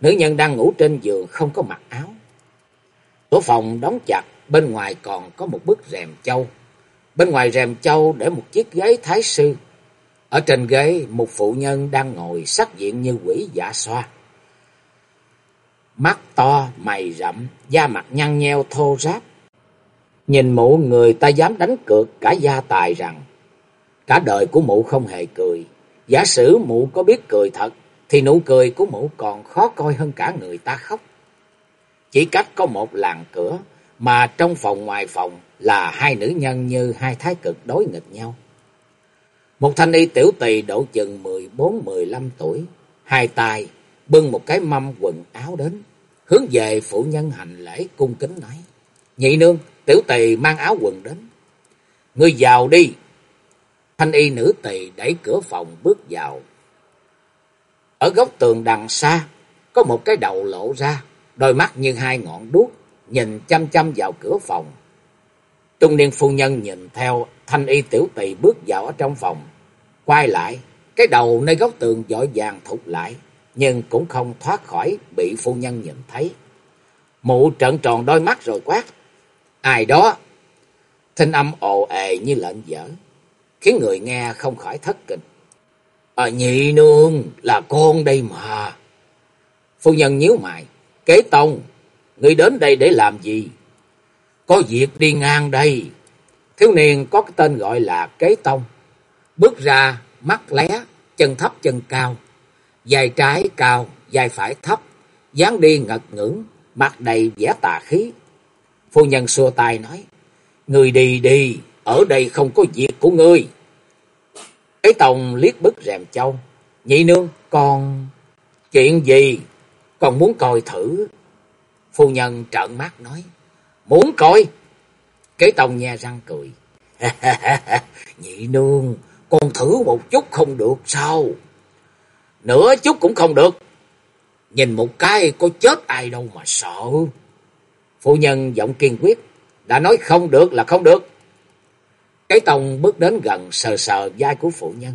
nữ nhân đang ngủ trên giường không có mặc áo. Cửa phòng đóng chặt, bên ngoài còn có một bức rèm châu. Bên ngoài rèm châu để một chiếc ghế thái sư. Ở trên ghế, một phụ nhân đang ngồi sắc diện như quỷ dạ xoa. Mắt to, mày rậm, da mặt nhăn nheo thô ráp. Nhìn mụ người ta dám đánh cược cả gia tài rằng cả đời của mụ không hề cười. Giả sử mụ có biết cười thật thì nụ cười của mụ còn khó coi hơn cả người ta khóc. Chỉ cách có một làng cửa mà trong phòng ngoài phòng là hai nữ nhân như hai thái cực đối nghịch nhau. Một thanh y tiểu tỳ độ chừng mười bốn mười lăm tuổi, hai tay bưng một cái mâm quần áo đến, hướng về phụ nhân hành lễ cung kính nói. Nhị nương, tiểu tỳ mang áo quần đến. Ngươi vào đi. Thanh y nữ tỳ đẩy cửa phòng bước vào. Ở góc tường đằng xa, có một cái đầu lộ ra, đôi mắt như hai ngọn đuốc, nhìn chăm chăm vào cửa phòng. Trung niên phu nhân nhìn theo thanh y tiểu tỳ bước vào ở trong phòng, quay lại, cái đầu nơi góc tường dội vàng thụt lại, nhưng cũng không thoát khỏi bị phu nhân nhìn thấy. Mụ trợn tròn đôi mắt rồi quát. Ai đó? Thinh âm ồ ề như lệnh dở, khiến người nghe không khỏi thất kinh. À, nhị nương là con đây mà. Phu nhân nhíu mày. Kế tông, ngươi đến đây để làm gì? Có việc đi ngang đây. Thiếu niên có cái tên gọi là Kế Tông. Bước ra, mắt lé, chân thấp chân cao. Dài trái cao, dài phải thấp. dáng đi ngật ngưỡng, mặt đầy vẻ tà khí. Phu nhân xua tay nói. Người đi đi, ở đây không có việc của ngươi. Kế Tông liếc bức rèm châu. Nhị nương, con... Chuyện gì? Con muốn coi thử. Phu nhân trợn mắt nói. Muốn coi? Kế Tông nhe răng cười. <laughs> Nhị nương, con thử một chút không được sao? Nửa chút cũng không được. Nhìn một cái có chết ai đâu mà sợ. Phu nhân giọng kiên quyết. Đã nói không được là không được. Cái tông bước đến gần sờ sờ vai của phụ nhân.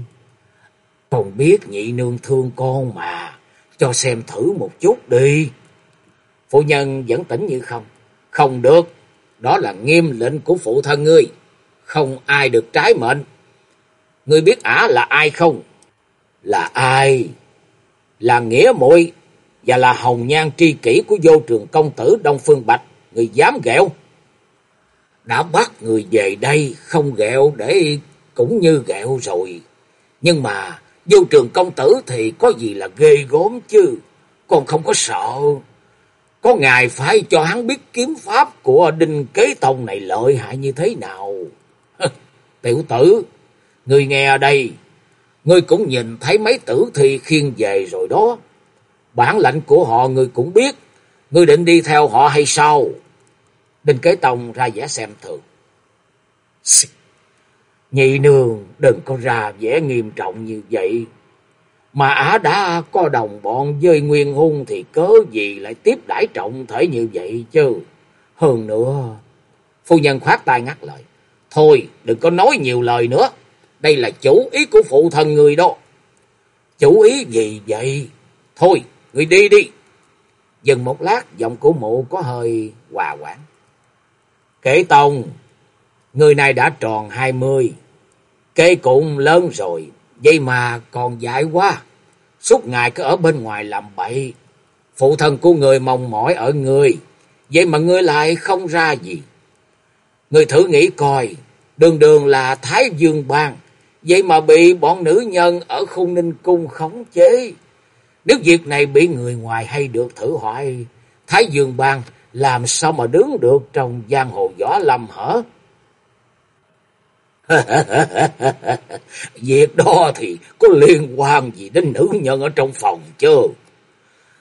còn biết nhị nương thương con mà. Cho xem thử một chút đi. Phụ nhân vẫn tỉnh như không. Không được. Đó là nghiêm lệnh của phụ thân ngươi. Không ai được trái mệnh. Ngươi biết ả là ai không? Là ai? Là nghĩa muội và là hồng nhan tri kỷ của vô trường công tử Đông Phương Bạch. Người dám ghẹo. Đã bắt người về đây không ghẹo để cũng như ghẹo rồi. Nhưng mà vô trường công tử thì có gì là ghê gốm chứ. con không có sợ. Có ngài phải cho hắn biết kiếm pháp của đinh kế tông này lợi hại như thế nào. <laughs> Tiểu tử, người nghe ở đây, ngươi cũng nhìn thấy mấy tử thi khiên về rồi đó. Bản lệnh của họ ngươi cũng biết, ngươi định đi theo họ hay sao? Đinh Kế Tông ra vẻ xem thường. Nhị nương đừng có ra vẻ nghiêm trọng như vậy. Mà ả đã có đồng bọn với nguyên hung thì cớ gì lại tiếp đãi trọng thể như vậy chứ. Hơn nữa, phu nhân khoát tay ngắt lời. Thôi đừng có nói nhiều lời nữa. Đây là chủ ý của phụ thân người đó. Chủ ý gì vậy? Thôi, người đi đi. Dừng một lát, giọng của mụ có hơi hòa quảng. Kể tông, người này đã tròn hai mươi. Kế cũng lớn rồi, vậy mà còn dại quá. Suốt ngày cứ ở bên ngoài làm bậy. Phụ thân của người mong mỏi ở người, vậy mà ngươi lại không ra gì. Người thử nghĩ coi, đường đường là Thái Dương Bang, vậy mà bị bọn nữ nhân ở khung ninh cung khống chế. Nếu việc này bị người ngoài hay được thử hỏi, Thái Dương Bang làm sao mà đứng được trong giang hồ võ lâm hả? <laughs> Việc đó thì có liên quan gì đến nữ nhân ở trong phòng chưa?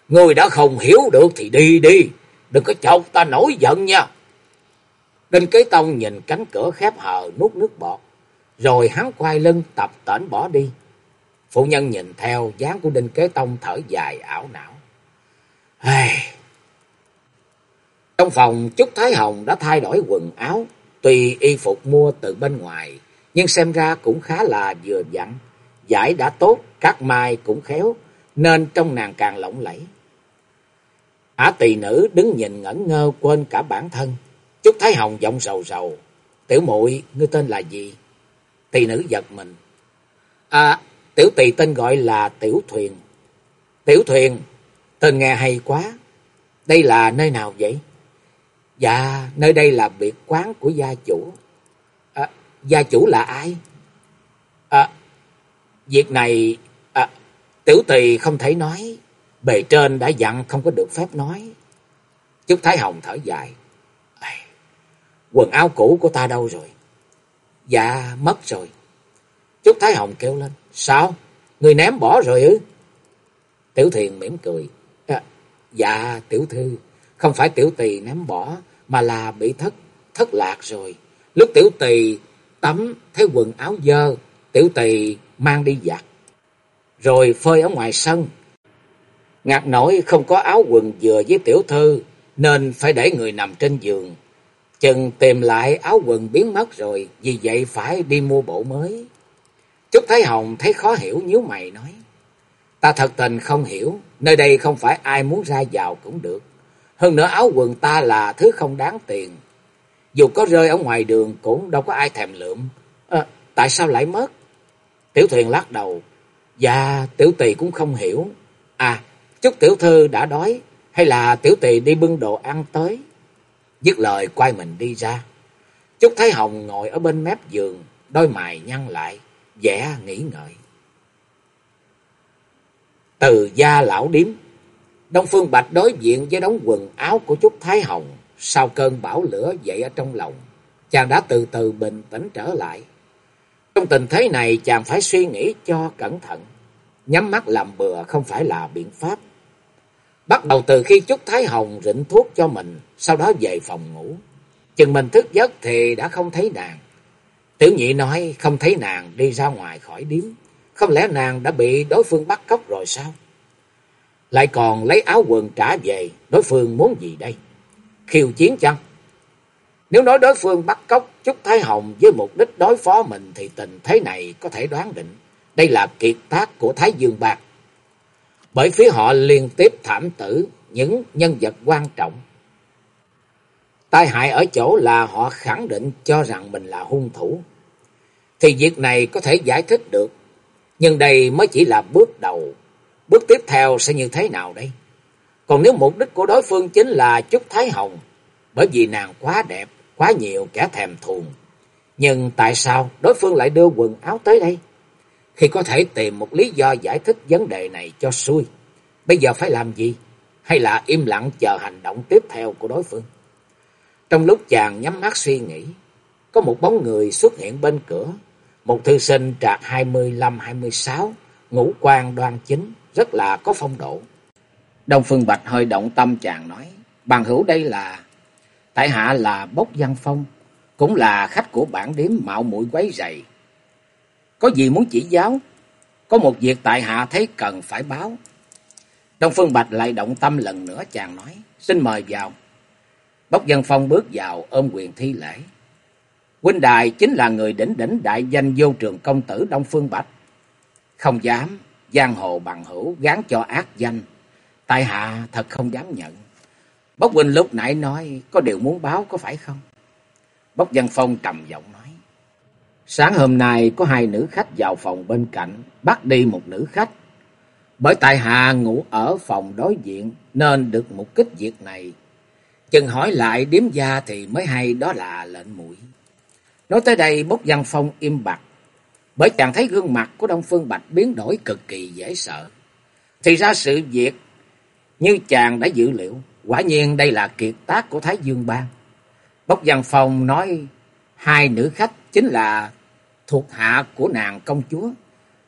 Người đã không hiểu được thì đi đi, đừng có chọc ta nổi giận nha. Đinh Kế Tông nhìn cánh cửa khép hờ nuốt nước bọt, rồi hắn quay lưng tập tễnh bỏ đi. Phụ nhân nhìn theo dáng của Đinh Kế Tông thở dài ảo não. Ai... Trong phòng, Trúc Thái Hồng đã thay đổi quần áo, Tuy y phục mua từ bên ngoài, nhưng xem ra cũng khá là vừa vặn. Giải đã tốt, cắt mai cũng khéo, nên trong nàng càng lộng lẫy. Ả tỳ nữ đứng nhìn ngẩn ngơ quên cả bản thân. Trúc Thái Hồng giọng sầu sầu. Tiểu muội ngươi tên là gì? Tỳ nữ giật mình. À, tiểu tỳ tên gọi là Tiểu Thuyền. Tiểu Thuyền, tên nghe hay quá. Đây là nơi nào vậy? Dạ, nơi đây là biệt quán của gia chủ. À, gia chủ là ai? À, việc này à, tiểu tỳ không thể nói. Bề trên đã dặn không có được phép nói. Trúc Thái Hồng thở dài. À, quần áo cũ của ta đâu rồi? Dạ, mất rồi. Trúc Thái Hồng kêu lên. Sao? Người ném bỏ rồi ư? Tiểu Thiền mỉm cười. À, dạ, tiểu thư. Không phải tiểu tỳ ném bỏ, mà là bị thất thất lạc rồi. Lúc tiểu tỳ tắm thấy quần áo dơ, tiểu tỳ mang đi giặt. Rồi phơi ở ngoài sân. Ngạc nổi không có áo quần vừa với tiểu thư, nên phải để người nằm trên giường. Chừng tìm lại áo quần biến mất rồi, vì vậy phải đi mua bộ mới. Trúc Thái Hồng thấy khó hiểu nhíu mày nói. Ta thật tình không hiểu, nơi đây không phải ai muốn ra vào cũng được. Hơn nữa áo quần ta là thứ không đáng tiền. Dù có rơi ở ngoài đường cũng đâu có ai thèm lượm. À, tại sao lại mất? Tiểu thuyền lắc đầu. Dạ, tiểu tỳ cũng không hiểu. À, chúc tiểu thư đã đói. Hay là tiểu tỳ đi bưng đồ ăn tới? Dứt lời quay mình đi ra. chúc Thái Hồng ngồi ở bên mép giường, đôi mày nhăn lại, vẻ nghĩ ngợi. Từ gia lão điếm Đông Phương Bạch đối diện với đống quần áo của Trúc Thái Hồng, sau cơn bão lửa dậy ở trong lòng, chàng đã từ từ bình tĩnh trở lại. Trong tình thế này chàng phải suy nghĩ cho cẩn thận, nhắm mắt làm bừa không phải là biện pháp. Bắt đầu từ khi Trúc Thái Hồng rịnh thuốc cho mình, sau đó về phòng ngủ. Chừng mình thức giấc thì đã không thấy nàng. Tiểu nhị nói không thấy nàng đi ra ngoài khỏi điếm. Không lẽ nàng đã bị đối phương bắt cóc rồi sao? Lại còn lấy áo quần trả về, đối phương muốn gì đây? Khiêu chiến chăng? Nếu nói đối phương bắt cóc Trúc Thái Hồng với mục đích đối phó mình thì tình thế này có thể đoán định. Đây là kiệt tác của Thái Dương Bạc. Bởi phía họ liên tiếp thảm tử những nhân vật quan trọng. Tai hại ở chỗ là họ khẳng định cho rằng mình là hung thủ. Thì việc này có thể giải thích được. Nhưng đây mới chỉ là bước đầu Bước tiếp theo sẽ như thế nào đây? Còn nếu mục đích của đối phương chính là Trúc Thái Hồng, bởi vì nàng quá đẹp, quá nhiều kẻ thèm thuồng. Nhưng tại sao đối phương lại đưa quần áo tới đây? Khi có thể tìm một lý do giải thích vấn đề này cho xuôi, Bây giờ phải làm gì? Hay là im lặng chờ hành động tiếp theo của đối phương? Trong lúc chàng nhắm mắt suy nghĩ, có một bóng người xuất hiện bên cửa. Một thư sinh trạc 25-26, ngũ quan đoan chính, rất là có phong độ. Đông Phương Bạch hơi động tâm chàng nói, bằng hữu đây là, tại hạ là Bốc Văn Phong, cũng là khách của bản điếm mạo muội quấy rầy. Có gì muốn chỉ giáo? Có một việc tại hạ thấy cần phải báo. Đông Phương Bạch lại động tâm lần nữa chàng nói, xin mời vào. Bốc Văn Phong bước vào ôm quyền thi lễ. Huynh đài chính là người đỉnh đỉnh đại danh vô trường công tử Đông Phương Bạch. Không dám, giang hồ bằng hữu gán cho ác danh. Tại hạ thật không dám nhận. Bốc Huynh lúc nãy nói có điều muốn báo có phải không? Bốc văn Phong trầm giọng nói. Sáng hôm nay có hai nữ khách vào phòng bên cạnh, bắt đi một nữ khách. Bởi tại hạ ngủ ở phòng đối diện nên được một kích việc này. Chừng hỏi lại điếm gia thì mới hay đó là lệnh mũi. Nói tới đây bốc văn phong im bặt. Bởi chàng thấy gương mặt của Đông Phương Bạch biến đổi cực kỳ dễ sợ. Thì ra sự việc như chàng đã dự liệu. Quả nhiên đây là kiệt tác của Thái Dương Bang. Bốc văn phong nói, hai nữ khách chính là thuộc hạ của nàng công chúa.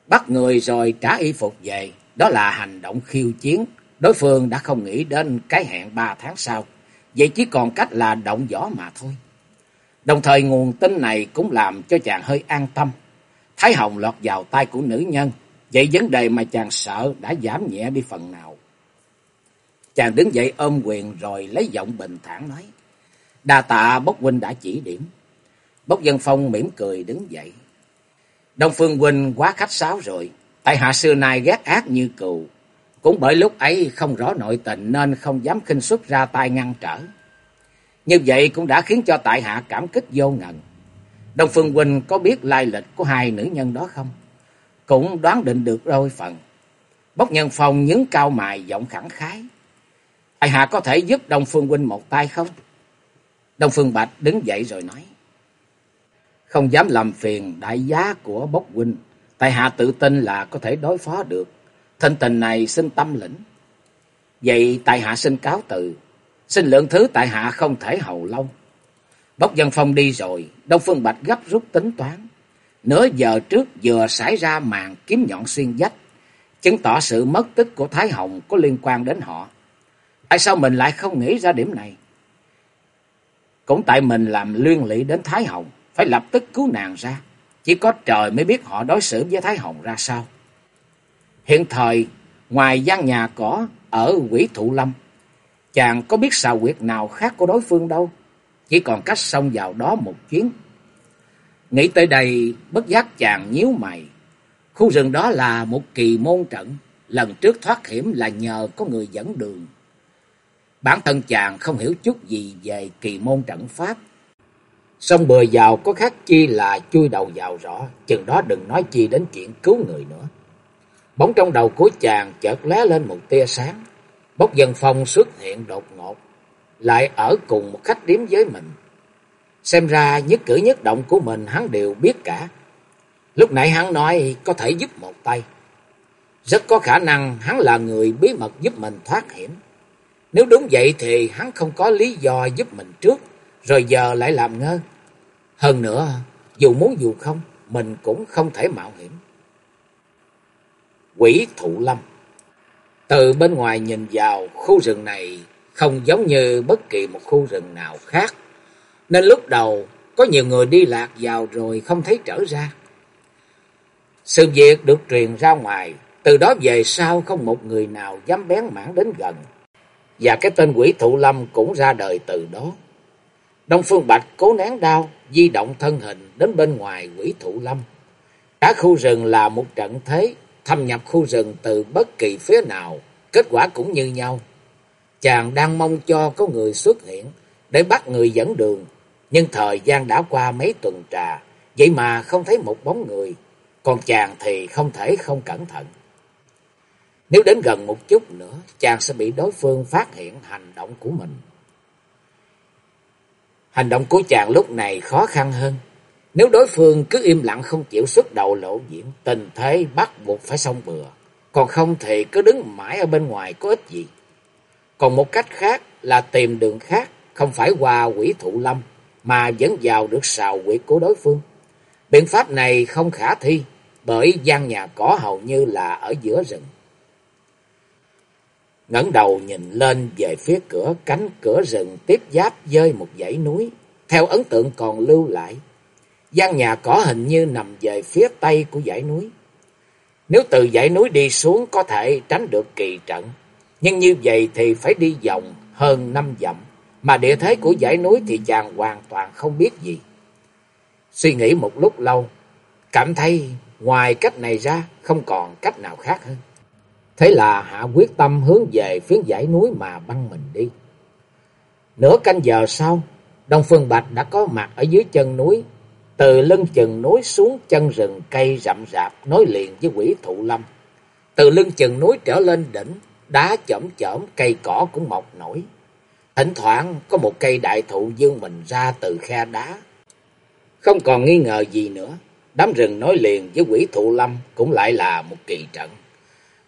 Bắt người rồi trả y phục về. Đó là hành động khiêu chiến. Đối phương đã không nghĩ đến cái hẹn ba tháng sau. Vậy chỉ còn cách là động võ mà thôi. Đồng thời nguồn tin này cũng làm cho chàng hơi an tâm. Thái Hồng lọt vào tay của nữ nhân. Vậy vấn đề mà chàng sợ đã giảm nhẹ đi phần nào. Chàng đứng dậy ôm quyền rồi lấy giọng bình thản nói. Đa tạ Bốc Huynh đã chỉ điểm. Bốc Dân Phong mỉm cười đứng dậy. Đông Phương Huynh quá khách sáo rồi. Tại hạ xưa nay ghét ác như cừu. Cũng bởi lúc ấy không rõ nội tình nên không dám khinh xuất ra tay ngăn trở. Như vậy cũng đã khiến cho tại hạ cảm kích vô ngần. Đông Phương Huynh có biết lai lịch của hai nữ nhân đó không? Cũng đoán định được đôi phần. Bốc Nhân Phong nhấn cao mài giọng khẳng khái. Tại hạ có thể giúp Đông Phương Huynh một tay không? Đông Phương Bạch đứng dậy rồi nói. Không dám làm phiền đại giá của Bốc Huynh. Tại hạ tự tin là có thể đối phó được. Thinh tình này xin tâm lĩnh. Vậy tại hạ xin cáo từ. Xin lượng thứ tại hạ không thể hầu lâu. Bốc dân phong đi rồi. Đông Phương Bạch gấp rút tính toán. Nửa giờ trước vừa xảy ra màn kiếm nhọn xuyên dách. Chứng tỏ sự mất tích của Thái Hồng có liên quan đến họ. Tại sao mình lại không nghĩ ra điểm này? Cũng tại mình làm liên lụy đến Thái Hồng. Phải lập tức cứu nàng ra. Chỉ có trời mới biết họ đối xử với Thái Hồng ra sao. Hiện thời, ngoài gian nhà cỏ ở quỷ thụ lâm, chàng có biết xào quyệt nào khác của đối phương đâu. Chỉ còn cách xông vào đó một chuyến. Nghĩ tới đây, bất giác chàng nhíu mày. Khu rừng đó là một kỳ môn trận. Lần trước thoát hiểm là nhờ có người dẫn đường. Bản thân chàng không hiểu chút gì về kỳ môn trận pháp. Xong bừa vào có khác chi là chui đầu vào rõ. Chừng đó đừng nói chi đến chuyện cứu người nữa. bóng trong đầu của chàng chợt lóe lên một tia sáng. Bốc dân phong xuất hiện đột ngột. Lại ở cùng một khách điếm với mình. Xem ra nhất cử nhất động của mình hắn đều biết cả. Lúc nãy hắn nói có thể giúp một tay. Rất có khả năng hắn là người bí mật giúp mình thoát hiểm. Nếu đúng vậy thì hắn không có lý do giúp mình trước, rồi giờ lại làm ngơ. Hơn nữa, dù muốn dù không, mình cũng không thể mạo hiểm. Quỷ thụ lâm Từ bên ngoài nhìn vào, khu rừng này không giống như bất kỳ một khu rừng nào khác. Nên lúc đầu, có nhiều người đi lạc vào rồi không thấy trở ra. Sự việc được truyền ra ngoài, từ đó về sau không một người nào dám bén mảng đến gần. Và cái tên quỷ thụ lâm cũng ra đời từ đó. Đông Phương Bạch cố nén đau, di động thân hình đến bên ngoài quỷ thụ lâm. Cả khu rừng là một trận thế, thâm nhập khu rừng từ bất kỳ phía nào, kết quả cũng như nhau. Chàng đang mong cho có người xuất hiện để bắt người dẫn đường, nhưng thời gian đã qua mấy tuần trà, vậy mà không thấy một bóng người, còn chàng thì không thể không cẩn thận. Nếu đến gần một chút nữa, chàng sẽ bị đối phương phát hiện hành động của mình. Hành động của chàng lúc này khó khăn hơn. Nếu đối phương cứ im lặng không chịu xuất đầu lộ diện, tình thế bắt buộc phải xong bừa. Còn không thì cứ đứng mãi ở bên ngoài có ích gì. Còn một cách khác là tìm đường khác, không phải qua quỷ thụ lâm, mà vẫn vào được sào quyệt của đối phương. Biện pháp này không khả thi, bởi gian nhà cỏ hầu như là ở giữa rừng. ngẩng đầu nhìn lên về phía cửa cánh cửa rừng tiếp giáp với một dãy núi, theo ấn tượng còn lưu lại. gian nhà cỏ hình như nằm về phía tây của dãy núi. Nếu từ dãy núi đi xuống có thể tránh được kỳ trận, nhưng như vậy thì phải đi vòng hơn năm dặm, mà địa thế của dãy núi thì chàng hoàn toàn không biết gì. Suy nghĩ một lúc lâu, cảm thấy ngoài cách này ra không còn cách nào khác hơn. Thế là hạ quyết tâm hướng về phía dãy núi mà băng mình đi. Nửa canh giờ sau, Đông Phương Bạch đã có mặt ở dưới chân núi, từ lưng chừng núi xuống chân rừng cây rậm rạp nối liền với quỷ thụ lâm. Từ lưng chừng núi trở lên đỉnh, đá chởm chởm, cây cỏ cũng mọc nổi. Thỉnh thoảng có một cây đại thụ dương mình ra từ khe đá. Không còn nghi ngờ gì nữa, đám rừng nối liền với quỷ thụ lâm cũng lại là một kỳ trận.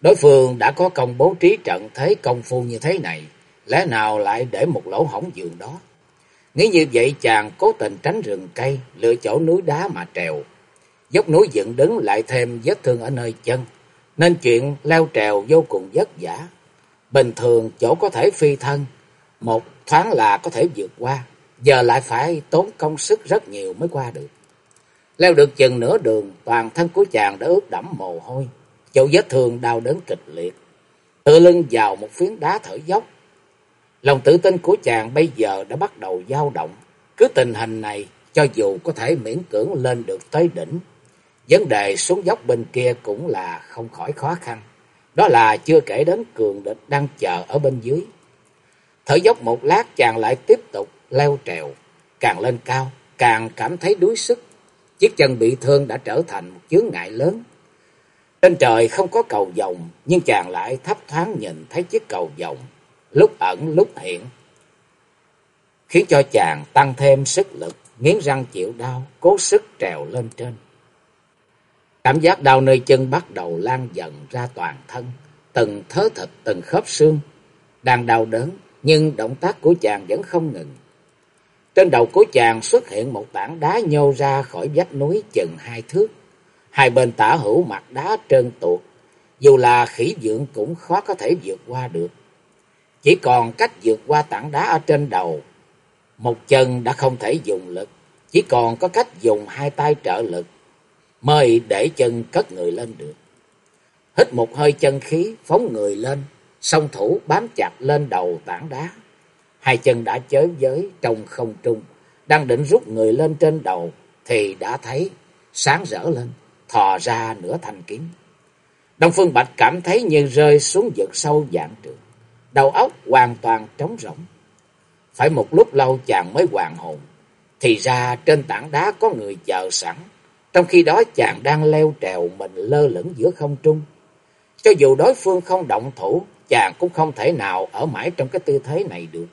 Đối phương đã có công bố trí trận thế công phu như thế này, lẽ nào lại để một lỗ hổng giường đó. Nghĩ như vậy chàng cố tình tránh rừng cây, lựa chỗ núi đá mà trèo. Dốc núi dựng đứng lại thêm vết thương ở nơi chân, nên chuyện leo trèo vô cùng vất vả. Bình thường chỗ có thể phi thân, một thoáng là có thể vượt qua, giờ lại phải tốn công sức rất nhiều mới qua được. Leo được chừng nửa đường, toàn thân của chàng đã ướt đẫm mồ hôi, chỗ vết thương đau đớn kịch liệt. Tự lưng vào một phiến đá thở dốc. Lòng tự tin của chàng bây giờ đã bắt đầu dao động. Cứ tình hình này, cho dù có thể miễn cưỡng lên được tới đỉnh, vấn đề xuống dốc bên kia cũng là không khỏi khó khăn. Đó là chưa kể đến cường địch đang chờ ở bên dưới. Thở dốc một lát chàng lại tiếp tục leo trèo. Càng lên cao, càng cảm thấy đuối sức. Chiếc chân bị thương đã trở thành một chướng ngại lớn. Trên trời không có cầu vồng, nhưng chàng lại thấp thoáng nhìn thấy chiếc cầu vồng, lúc ẩn lúc hiện. Khiến cho chàng tăng thêm sức lực, nghiến răng chịu đau, cố sức trèo lên trên. Cảm giác đau nơi chân bắt đầu lan dần ra toàn thân, từng thớ thịt, từng khớp xương. Đang đau đớn, nhưng động tác của chàng vẫn không ngừng. Trên đầu của chàng xuất hiện một tảng đá nhô ra khỏi vách núi chừng hai thước. Hai bên tả hữu mặt đá trơn tuột, dù là khỉ dưỡng cũng khó có thể vượt qua được. Chỉ còn cách vượt qua tảng đá ở trên đầu. Một chân đã không thể dùng lực, chỉ còn có cách dùng hai tay trợ lực, mới để chân cất người lên được. Hít một hơi chân khí, phóng người lên, song thủ bám chặt lên đầu tảng đá. Hai chân đã chới giới trong không trung, đang định rút người lên trên đầu, thì đã thấy sáng rỡ lên, thò ra nửa thanh kiếm. Đông Phương Bạch cảm thấy như rơi xuống vực sâu dạng trường, đầu óc hoàn toàn trống rỗng. Phải một lúc lâu chàng mới hoàn hồn, thì ra trên tảng đá có người chờ sẵn, trong khi đó chàng đang leo trèo mình lơ lửng giữa không trung. Cho dù đối phương không động thủ, chàng cũng không thể nào ở mãi trong cái tư thế này được.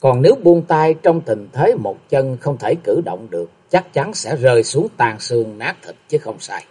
Còn nếu buông tay trong tình thế một chân không thể cử động được, chắc chắn sẽ rơi xuống tàn xương nát thịt chứ không sai.